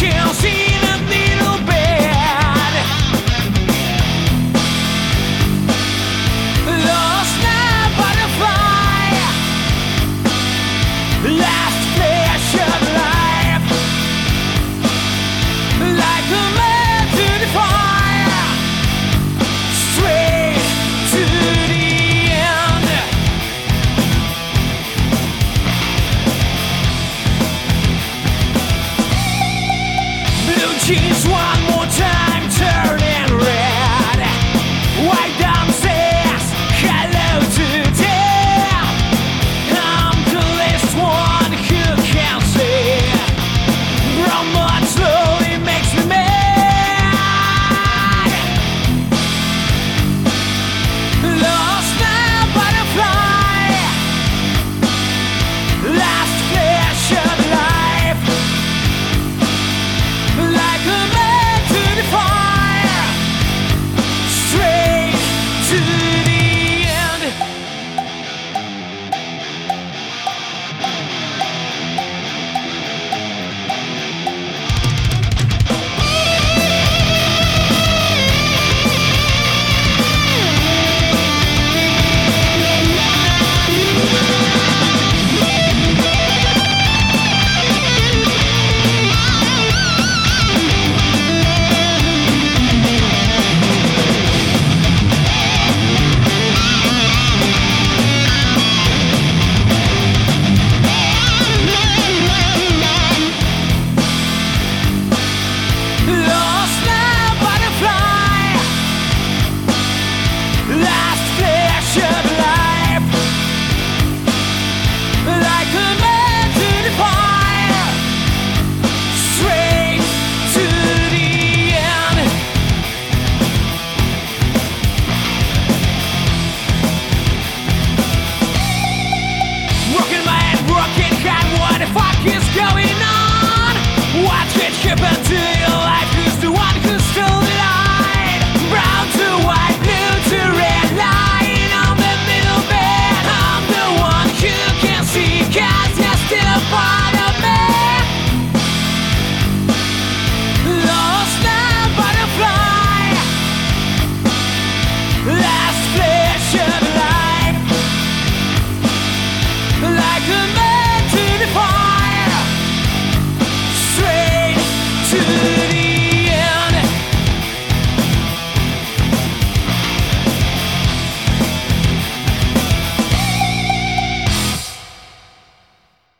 Losing He's 恶 Yeah.